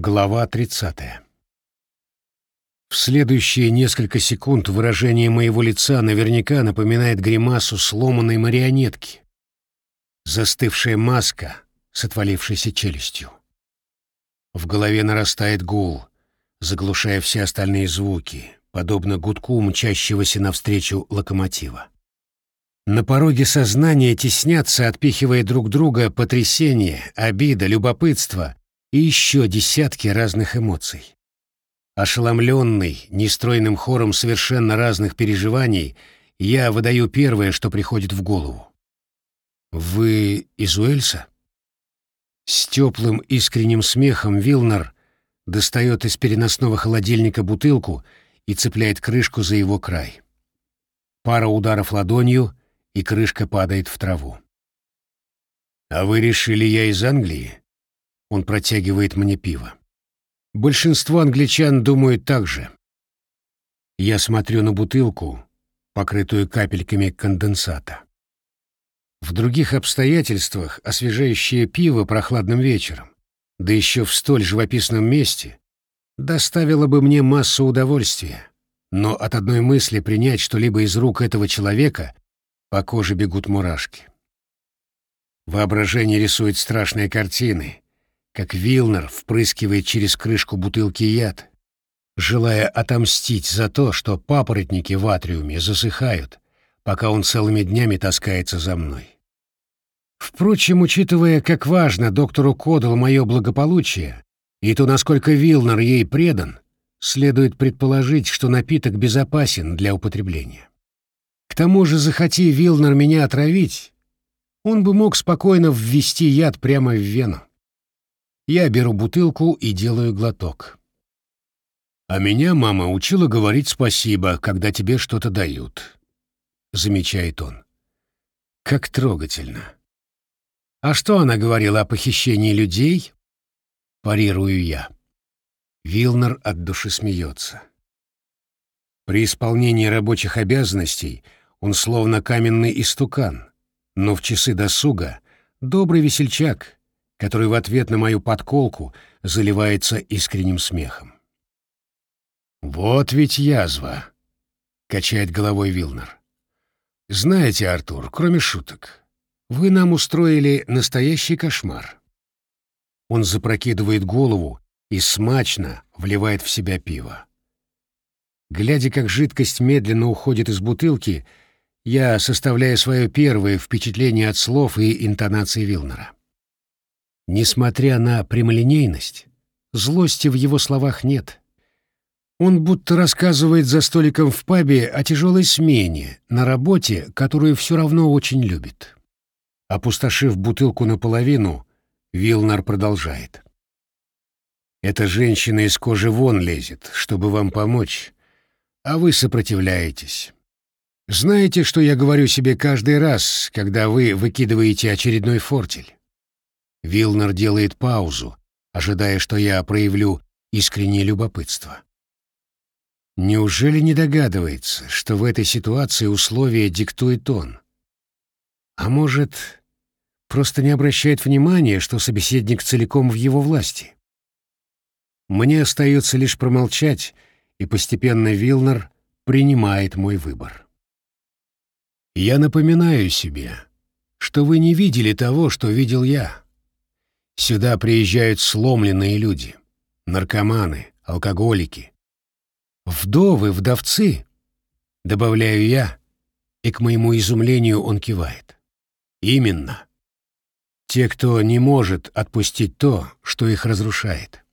Глава 30. В следующие несколько секунд выражение моего лица наверняка напоминает гримасу сломанной марионетки. Застывшая маска с отвалившейся челюстью. В голове нарастает гул, заглушая все остальные звуки, подобно гудку мчащегося навстречу локомотива. На пороге сознания теснятся, отпихивая друг друга, потрясение, обида, любопытство и еще десятки разных эмоций. Ошеломленный нестройным хором совершенно разных переживаний, я выдаю первое, что приходит в голову. «Вы из Уэльса?» С теплым искренним смехом Вилнер достает из переносного холодильника бутылку и цепляет крышку за его край. Пара ударов ладонью, и крышка падает в траву. «А вы решили, я из Англии?» Он протягивает мне пиво. Большинство англичан думают так же. Я смотрю на бутылку, покрытую капельками конденсата. В других обстоятельствах освежающее пиво прохладным вечером, да еще в столь живописном месте, доставило бы мне массу удовольствия. Но от одной мысли принять что-либо из рук этого человека по коже бегут мурашки. Воображение рисует страшные картины, как Вилнер впрыскивает через крышку бутылки яд, желая отомстить за то, что папоротники в атриуме засыхают, пока он целыми днями таскается за мной. Впрочем, учитывая, как важно доктору Кодал мое благополучие и то, насколько Вилнер ей предан, следует предположить, что напиток безопасен для употребления. К тому же, захоти Вилнер меня отравить, он бы мог спокойно ввести яд прямо в вену. Я беру бутылку и делаю глоток. А меня мама учила говорить спасибо, когда тебе что-то дают, замечает он. Как трогательно. А что она говорила о похищении людей? Парирую я. Вилнер от души смеется. При исполнении рабочих обязанностей он словно каменный истукан, но в часы досуга добрый весельчак, который в ответ на мою подколку заливается искренним смехом. «Вот ведь язва!» — качает головой Вилнер. «Знаете, Артур, кроме шуток, вы нам устроили настоящий кошмар». Он запрокидывает голову и смачно вливает в себя пиво. Глядя, как жидкость медленно уходит из бутылки, я составляю свое первое впечатление от слов и интонации Вилнера. Несмотря на прямолинейность, злости в его словах нет. Он будто рассказывает за столиком в пабе о тяжелой смене на работе, которую все равно очень любит. Опустошив бутылку наполовину, Вилнар продолжает. «Эта женщина из кожи вон лезет, чтобы вам помочь, а вы сопротивляетесь. Знаете, что я говорю себе каждый раз, когда вы выкидываете очередной фортель? Вилнер делает паузу, ожидая, что я проявлю искреннее любопытство. Неужели не догадывается, что в этой ситуации условия диктует он? А может, просто не обращает внимания, что собеседник целиком в его власти? Мне остается лишь промолчать, и постепенно Вилнер принимает мой выбор. Я напоминаю себе, что вы не видели того, что видел я. Сюда приезжают сломленные люди, наркоманы, алкоголики. Вдовы, вдовцы, добавляю я, и к моему изумлению он кивает. Именно. Те, кто не может отпустить то, что их разрушает.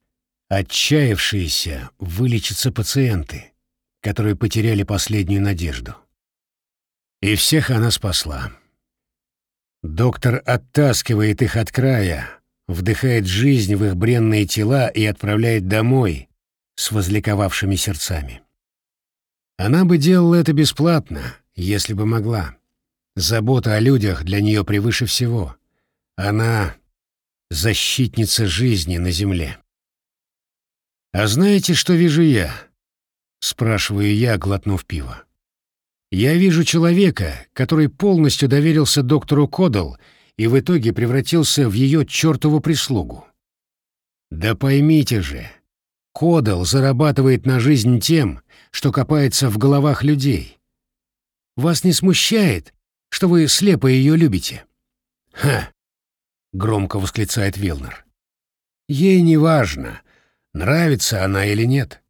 Отчаявшиеся вылечатся пациенты, которые потеряли последнюю надежду. И всех она спасла. Доктор оттаскивает их от края, вдыхает жизнь в их бренные тела и отправляет домой с возликовавшими сердцами. Она бы делала это бесплатно, если бы могла. Забота о людях для нее превыше всего. Она — защитница жизни на земле. «А знаете, что вижу я?» — спрашиваю я, глотнув пиво. «Я вижу человека, который полностью доверился доктору Кодал и в итоге превратился в ее чертову прислугу. Да поймите же, Кодал зарабатывает на жизнь тем, что копается в головах людей. Вас не смущает, что вы слепо ее любите? Ха! Громко восклицает Вилнер. Ей не важно, нравится она или нет.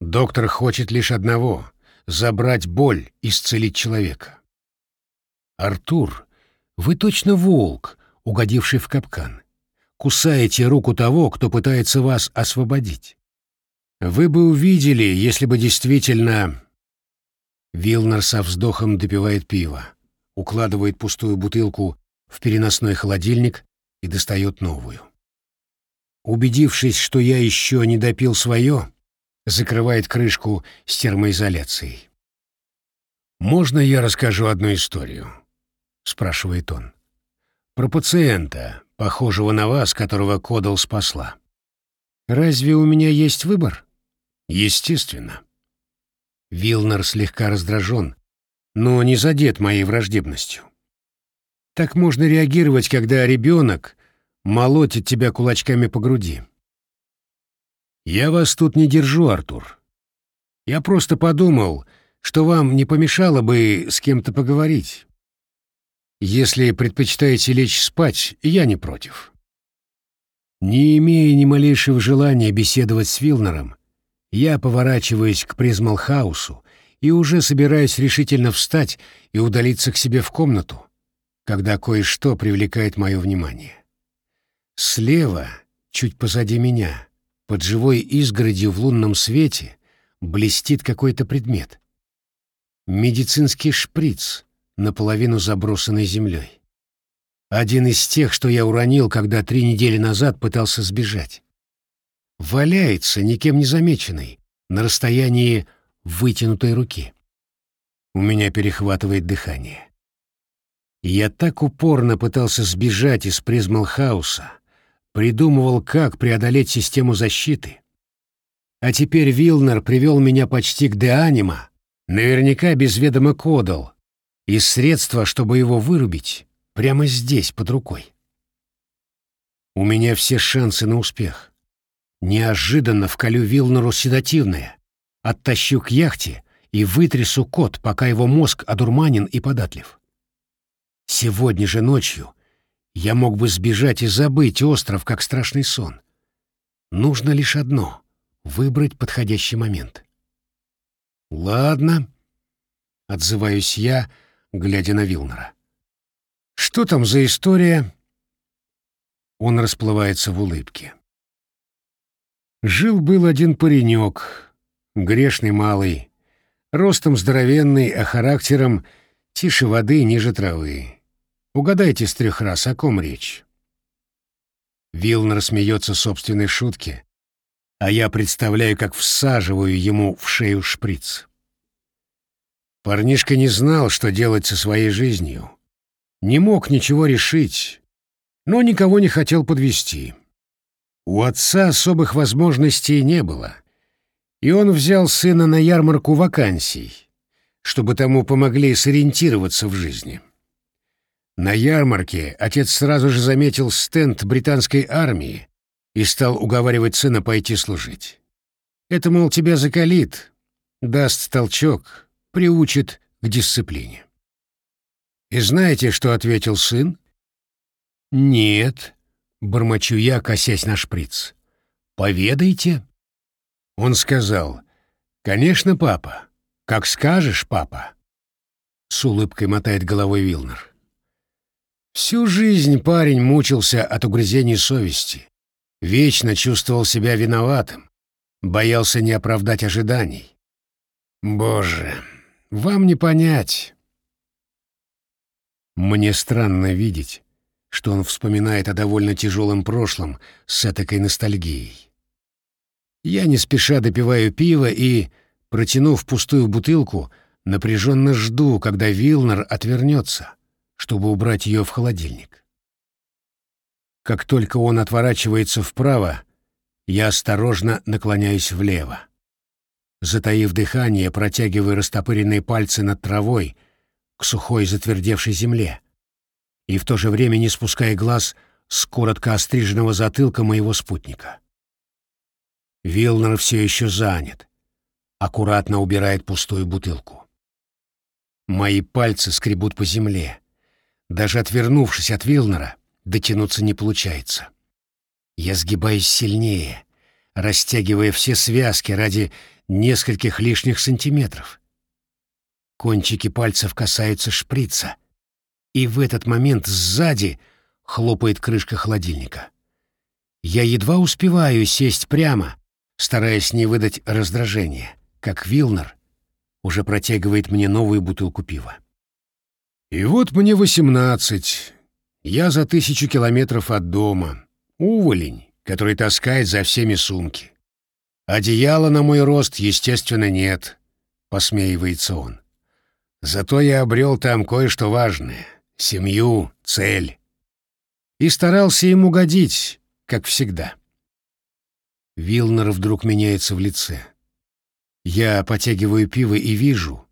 Доктор хочет лишь одного — забрать боль, исцелить человека. Артур, вы точно волк, угодивший в капкан. Кусаете руку того, кто пытается вас освободить. Вы бы увидели, если бы действительно... Вилнер со вздохом допивает пиво, укладывает пустую бутылку в переносной холодильник и достает новую. Убедившись, что я еще не допил свое, закрывает крышку с термоизоляцией. «Можно я расскажу одну историю?» — спрашивает он. «Про пациента, похожего на вас, которого Кодал спасла. Разве у меня есть выбор?» «Естественно». Вилнер слегка раздражен, но не задет моей враждебностью. Так можно реагировать, когда ребенок молотит тебя кулачками по груди. «Я вас тут не держу, Артур. Я просто подумал, что вам не помешало бы с кем-то поговорить. Если предпочитаете лечь спать, я не против». Не имея ни малейшего желания беседовать с Вилнером, я поворачиваюсь к Призмалхаусу и уже собираюсь решительно встать и удалиться к себе в комнату, когда кое-что привлекает мое внимание. Слева, чуть позади меня, под живой изгородью в лунном свете, блестит какой-то предмет. Медицинский шприц, наполовину забросанный землей. Один из тех, что я уронил, когда три недели назад пытался сбежать. Валяется, никем не замеченный, на расстоянии вытянутой руки. У меня перехватывает дыхание. Я так упорно пытался сбежать из Призмалхауса, придумывал, как преодолеть систему защиты. А теперь Вилнер привел меня почти к Деанима, наверняка без ведома кодал, и средства, чтобы его вырубить, прямо здесь, под рукой. У меня все шансы на успех. Неожиданно вколю Вилнеру седативное, оттащу к яхте и вытрясу кот, пока его мозг одурманен и податлив. Сегодня же ночью я мог бы сбежать и забыть остров, как страшный сон. Нужно лишь одно — выбрать подходящий момент. «Ладно», — отзываюсь я, глядя на Вилнера. «Что там за история?» Он расплывается в улыбке. Жил-был один паренек, грешный малый, ростом здоровенный, а характером тише воды, ниже травы. Угадайте с трех раз, о ком речь. Вилнер смеется собственной шутке, а я представляю, как всаживаю ему в шею шприц. Парнишка не знал, что делать со своей жизнью. Не мог ничего решить, но никого не хотел подвести. У отца особых возможностей не было, и он взял сына на ярмарку вакансий, чтобы тому помогли сориентироваться в жизни. На ярмарке отец сразу же заметил стенд британской армии и стал уговаривать сына пойти служить. Это, мол, тебя закалит, даст толчок, приучит к дисциплине. И знаете, что ответил сын? «Нет», — бормочу я, косясь на шприц. «Поведайте». Он сказал, «Конечно, папа. Как скажешь, папа». С улыбкой мотает головой Вилнер. Всю жизнь парень мучился от угрызений совести, вечно чувствовал себя виноватым, боялся не оправдать ожиданий. Боже, вам не понять. Мне странно видеть, что он вспоминает о довольно тяжелом прошлом с этакой ностальгией. Я не спеша допиваю пиво и, протянув пустую бутылку, напряженно жду, когда Вилнер отвернется — чтобы убрать ее в холодильник. Как только он отворачивается вправо, я осторожно наклоняюсь влево. Затаив дыхание, протягиваю растопыренные пальцы над травой к сухой затвердевшей земле и в то же время не спуская глаз с коротко остриженного затылка моего спутника. Вилнер все еще занят. Аккуратно убирает пустую бутылку. Мои пальцы скребут по земле. Даже отвернувшись от Вилнера, дотянуться не получается. Я сгибаюсь сильнее, растягивая все связки ради нескольких лишних сантиметров. Кончики пальцев касаются шприца, и в этот момент сзади хлопает крышка холодильника. Я едва успеваю сесть прямо, стараясь не выдать раздражения, как Вилнер уже протягивает мне новую бутылку пива. И вот мне восемнадцать. Я за тысячу километров от дома. Уволень, который таскает за всеми сумки. Одеяла на мой рост, естественно, нет, — посмеивается он. Зато я обрел там кое-что важное — семью, цель. И старался им угодить, как всегда. Вилнер вдруг меняется в лице. Я потягиваю пиво и вижу,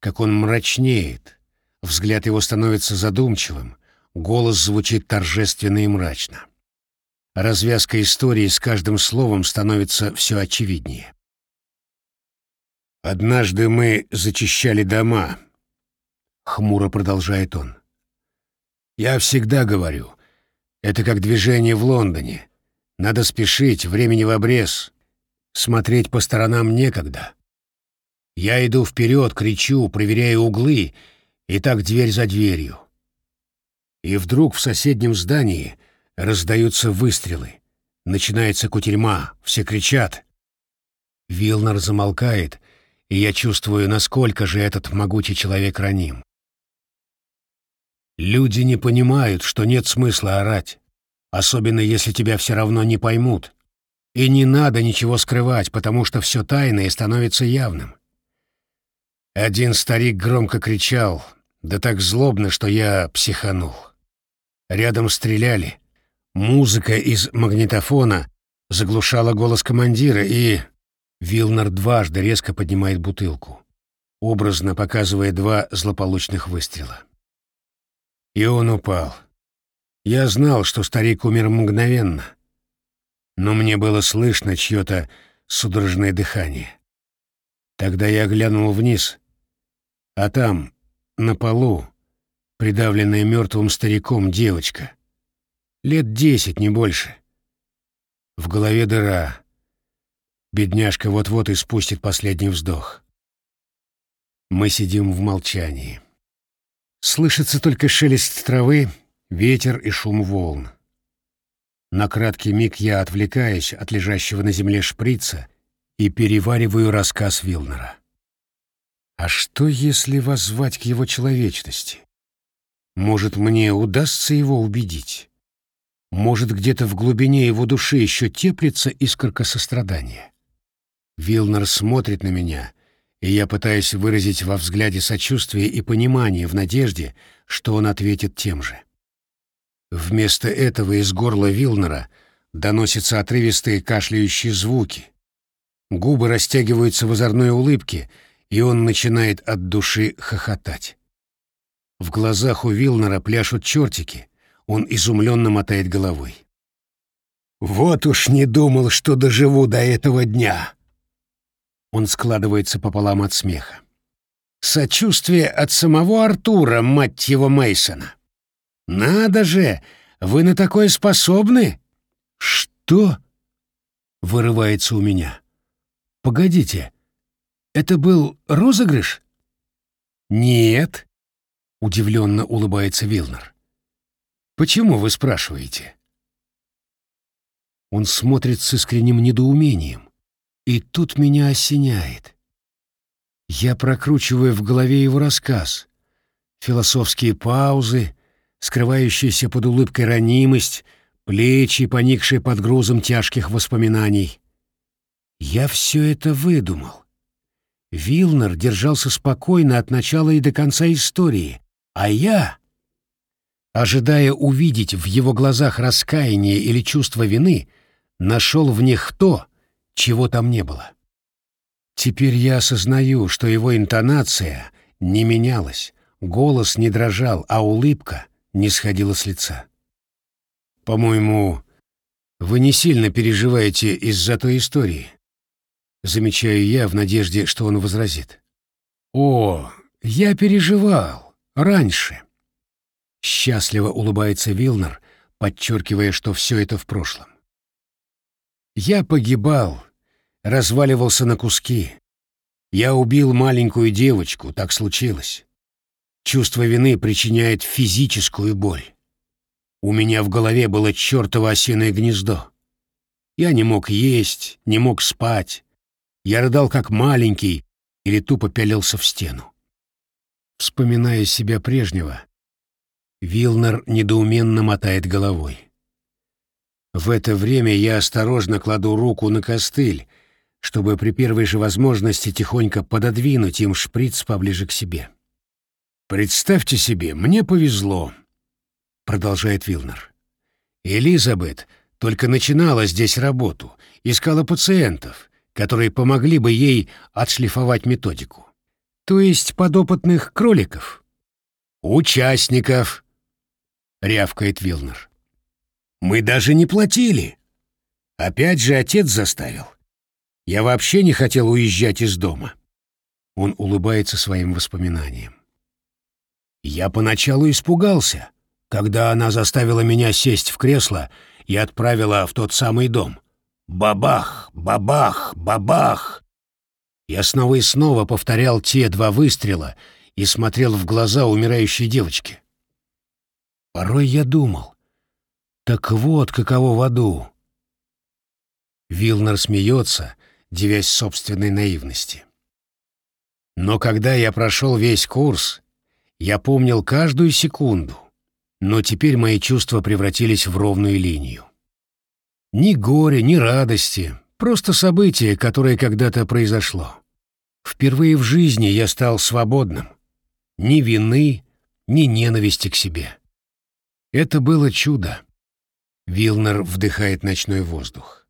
как он мрачнеет. Взгляд его становится задумчивым, голос звучит торжественно и мрачно. Развязка истории с каждым словом становится все очевиднее. «Однажды мы зачищали дома», — хмуро продолжает он. «Я всегда говорю, это как движение в Лондоне. Надо спешить, времени в обрез. Смотреть по сторонам некогда. Я иду вперед, кричу, проверяю углы, и так дверь за дверью. И вдруг в соседнем здании раздаются выстрелы. Начинается кутерьма, все кричат. Вилнер замолкает, и я чувствую, насколько же этот могучий человек раним. Люди не понимают, что нет смысла орать, особенно если тебя все равно не поймут. И не надо ничего скрывать, потому что все тайное становится явным. Один старик громко кричал, да так злобно, что я психанул. Рядом стреляли. Музыка из магнитофона заглушала голос командира, и... Вилнер дважды резко поднимает бутылку, образно показывая два злополучных выстрела. И он упал. Я знал, что старик умер мгновенно, но мне было слышно чье-то судорожное дыхание. Тогда я глянул вниз, а там, на полу, придавленная мертвым стариком девочка. Лет десять, не больше. В голове дыра. Бедняжка вот-вот испустит последний вздох. Мы сидим в молчании. Слышится только шелест травы, ветер и шум волн. На краткий миг я отвлекаюсь от лежащего на земле шприца и перевариваю рассказ Вилнера. А что, если воззвать к его человечности? Может, мне удастся его убедить? Может, где-то в глубине его души еще теплится искорка сострадания? Вилнер смотрит на меня, и я пытаюсь выразить во взгляде сочувствие и понимание в надежде, что он ответит тем же. Вместо этого из горла Вилнера доносятся отрывистые кашляющие звуки. Губы растягиваются в озорной улыбке, и он начинает от души хохотать. В глазах у Вилнера пляшут чертики, он изумленно мотает головой. «Вот уж не думал, что доживу до этого дня!» Он складывается пополам от смеха. «Сочувствие от самого Артура, мать его Мейсона. «Надо же! Вы на такое способны?» «Что?» — вырывается у меня. «Погодите, это был розыгрыш?» «Нет», — удивленно улыбается Вилнер. «Почему вы спрашиваете?» Он смотрит с искренним недоумением, и тут меня осеняет. Я прокручиваю в голове его рассказ. Философские паузы, скрывающаяся под улыбкой ранимость, плечи, поникшие под грузом тяжких воспоминаний. Я все это выдумал. Вилнер держался спокойно от начала и до конца истории, а я, ожидая увидеть в его глазах раскаяние или чувство вины, нашел в них то, чего там не было. Теперь я осознаю, что его интонация не менялась, голос не дрожал, а улыбка — не сходила с лица. «По-моему, Вы не сильно переживаете из-за той истории. Замечаю я в надежде, что он возразит. О, я переживал. Раньше. Счастливо улыбается Вилнер, подчеркивая, что все это в прошлом. Я погибал, разваливался на куски. Я убил маленькую девочку, так случилось. Чувство вины причиняет физическую боль. У меня в голове было чертово осиное гнездо. Я не мог есть, не мог спать. Я рыдал как маленький или тупо пялился в стену. Вспоминая себя прежнего, Вилнер недоуменно мотает головой. В это время я осторожно кладу руку на костыль, чтобы при первой же возможности тихонько пододвинуть им шприц поближе к себе. «Представьте себе, мне повезло», — продолжает Вилнер. «Элизабет только начинала здесь работу, искала пациентов, которые помогли бы ей отшлифовать методику. То есть подопытных кроликов?» «Участников», — рявкает Вилнер. «Мы даже не платили. Опять же отец заставил. Я вообще не хотел уезжать из дома». Он улыбается своим воспоминаниям. Я поначалу испугался, когда она заставила меня сесть в кресло и отправила в тот самый дом. Бабах, бабах, бабах. Я снова и снова повторял те два выстрела и смотрел в глаза умирающей девочки. Порой я думал, так вот каково в аду. Вилнер смеется, девясь собственной наивности. Но когда я прошел весь курс, я помнил каждую секунду, но теперь мои чувства превратились в ровную линию. Ни горя, ни радости, просто событие, которое когда-то произошло. Впервые в жизни я стал свободным. Ни вины, ни ненависти к себе. Это было чудо. Вилнер вдыхает ночной воздух.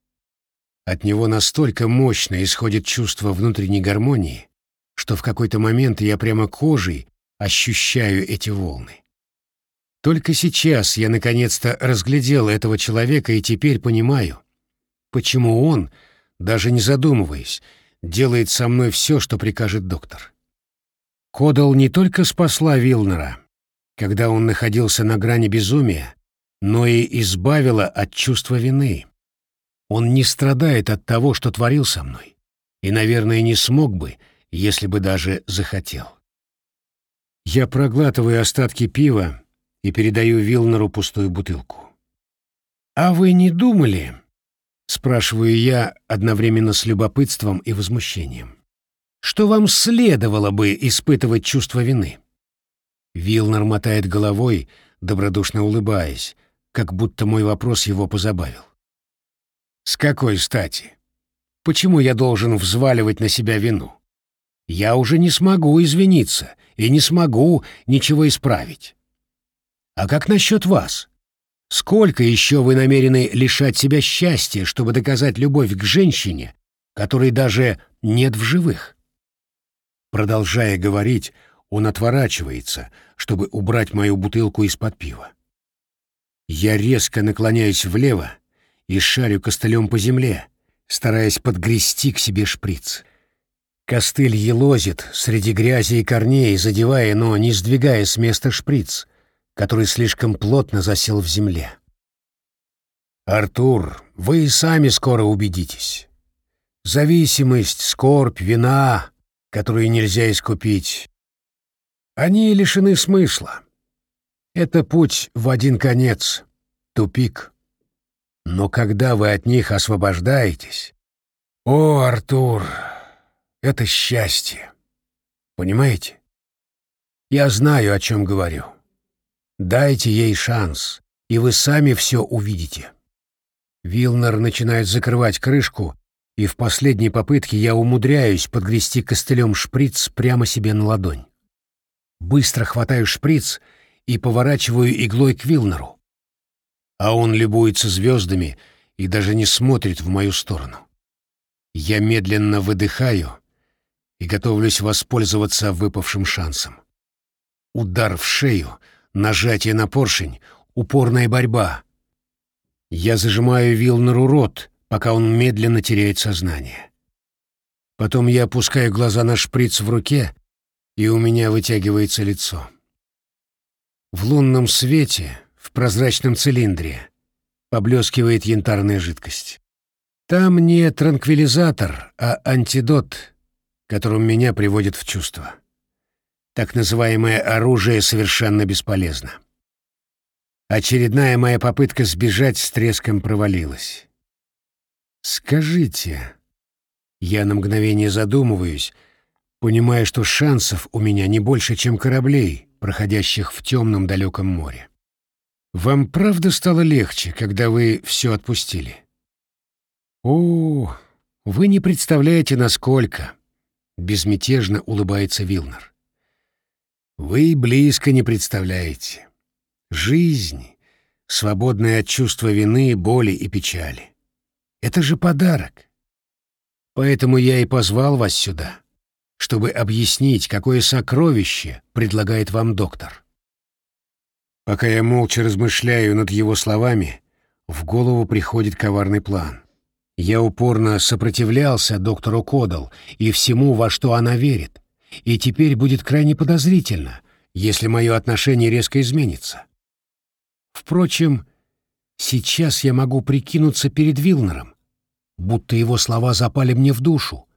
От него настолько мощно исходит чувство внутренней гармонии, что в какой-то момент я прямо кожей ощущаю эти волны. Только сейчас я наконец-то разглядел этого человека и теперь понимаю, почему он, даже не задумываясь, делает со мной все, что прикажет доктор. Кодал не только спасла Вилнера, когда он находился на грани безумия, но и избавила от чувства вины. Он не страдает от того, что творил со мной, и, наверное, не смог бы, если бы даже захотел. Я проглатываю остатки пива и передаю Вилнеру пустую бутылку. «А вы не думали?» — спрашиваю я одновременно с любопытством и возмущением. «Что вам следовало бы испытывать чувство вины?» Вилнер мотает головой, добродушно улыбаясь, как будто мой вопрос его позабавил. «С какой стати? Почему я должен взваливать на себя вину? Я уже не смогу извиниться и не смогу ничего исправить. А как насчет вас? Сколько еще вы намерены лишать себя счастья, чтобы доказать любовь к женщине, которой даже нет в живых?» Продолжая говорить, он отворачивается, чтобы убрать мою бутылку из-под пива. Я резко наклоняюсь влево и шарю костылем по земле, стараясь подгрести к себе шприц. Костыль елозит среди грязи и корней, задевая, но не сдвигая с места шприц, который слишком плотно засел в земле. «Артур, вы и сами скоро убедитесь. Зависимость, скорбь, вина, которую нельзя искупить, они лишены смысла. Это путь в один конец, тупик. Но когда вы от них освобождаетесь... О, Артур, это счастье. Понимаете? Я знаю, о чем говорю. Дайте ей шанс, и вы сами все увидите. Вилнер начинает закрывать крышку, и в последней попытке я умудряюсь подгрести костылем шприц прямо себе на ладонь. Быстро хватаю шприц и поворачиваю иглой к Вилнеру. А он любуется звездами и даже не смотрит в мою сторону. Я медленно выдыхаю и готовлюсь воспользоваться выпавшим шансом. Удар в шею, нажатие на поршень, упорная борьба. Я зажимаю Вилнеру рот, пока он медленно теряет сознание. Потом я опускаю глаза на шприц в руке, и у меня вытягивается лицо. В лунном свете, в прозрачном цилиндре, поблескивает янтарная жидкость. Там не транквилизатор, а антидот, которым меня приводит в чувство. Так называемое оружие совершенно бесполезно. Очередная моя попытка сбежать с треском провалилась. «Скажите...» Я на мгновение задумываюсь, понимая, что шансов у меня не больше, чем кораблей, проходящих в темном далеком море. «Вам правда стало легче, когда вы все отпустили?» «О, вы не представляете, насколько...» — безмятежно улыбается Вилнер. «Вы близко не представляете. Жизнь, свободная от чувства вины, боли и печали. Это же подарок. Поэтому я и позвал вас сюда, чтобы объяснить, какое сокровище предлагает вам доктор. Пока я молча размышляю над его словами, в голову приходит коварный план. Я упорно сопротивлялся доктору Кодал и всему, во что она верит, и теперь будет крайне подозрительно, если мое отношение резко изменится. Впрочем, сейчас я могу прикинуться перед Вилнером, будто его слова запали мне в душу,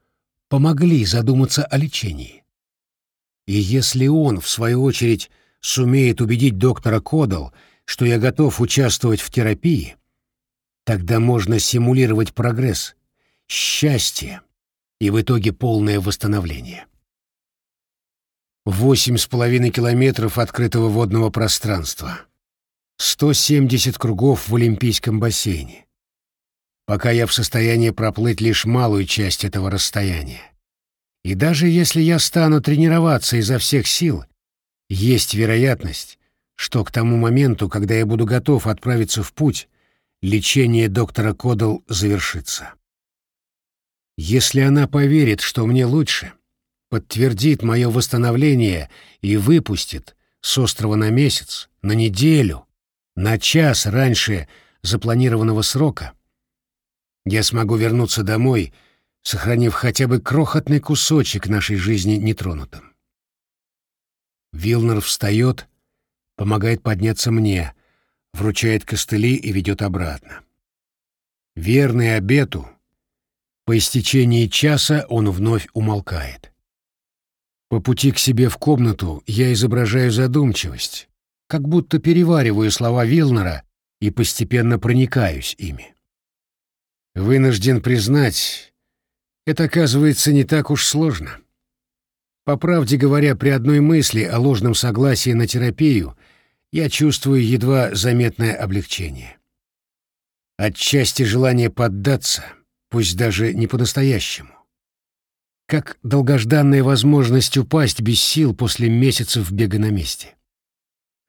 помогли задуматься о лечении. И если он, в свою очередь, сумеет убедить доктора Кодал, что я готов участвовать в терапии, тогда можно симулировать прогресс, счастье и в итоге полное восстановление. Восемь с половиной километров открытого водного пространства — 170 кругов в Олимпийском бассейне. Пока я в состоянии проплыть лишь малую часть этого расстояния. И даже если я стану тренироваться изо всех сил, есть вероятность, что к тому моменту, когда я буду готов отправиться в путь, лечение доктора Кодал завершится. Если она поверит, что мне лучше, подтвердит мое восстановление и выпустит с острова на месяц, на неделю, на час раньше запланированного срока, я смогу вернуться домой, сохранив хотя бы крохотный кусочек нашей жизни нетронутым. Вилнер встает, помогает подняться мне, вручает костыли и ведет обратно. Верный обету, по истечении часа он вновь умолкает. По пути к себе в комнату я изображаю задумчивость, как будто перевариваю слова Вилнера и постепенно проникаюсь ими. Вынужден признать, это оказывается не так уж сложно. По правде говоря, при одной мысли о ложном согласии на терапию я чувствую едва заметное облегчение. Отчасти желание поддаться, пусть даже не по-настоящему. Как долгожданная возможность упасть без сил после месяцев бега на месте.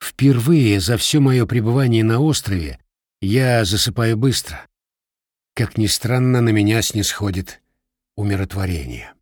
Впервые за все мое пребывание на острове я засыпаю быстро. Как ни странно, на меня снисходит умиротворение.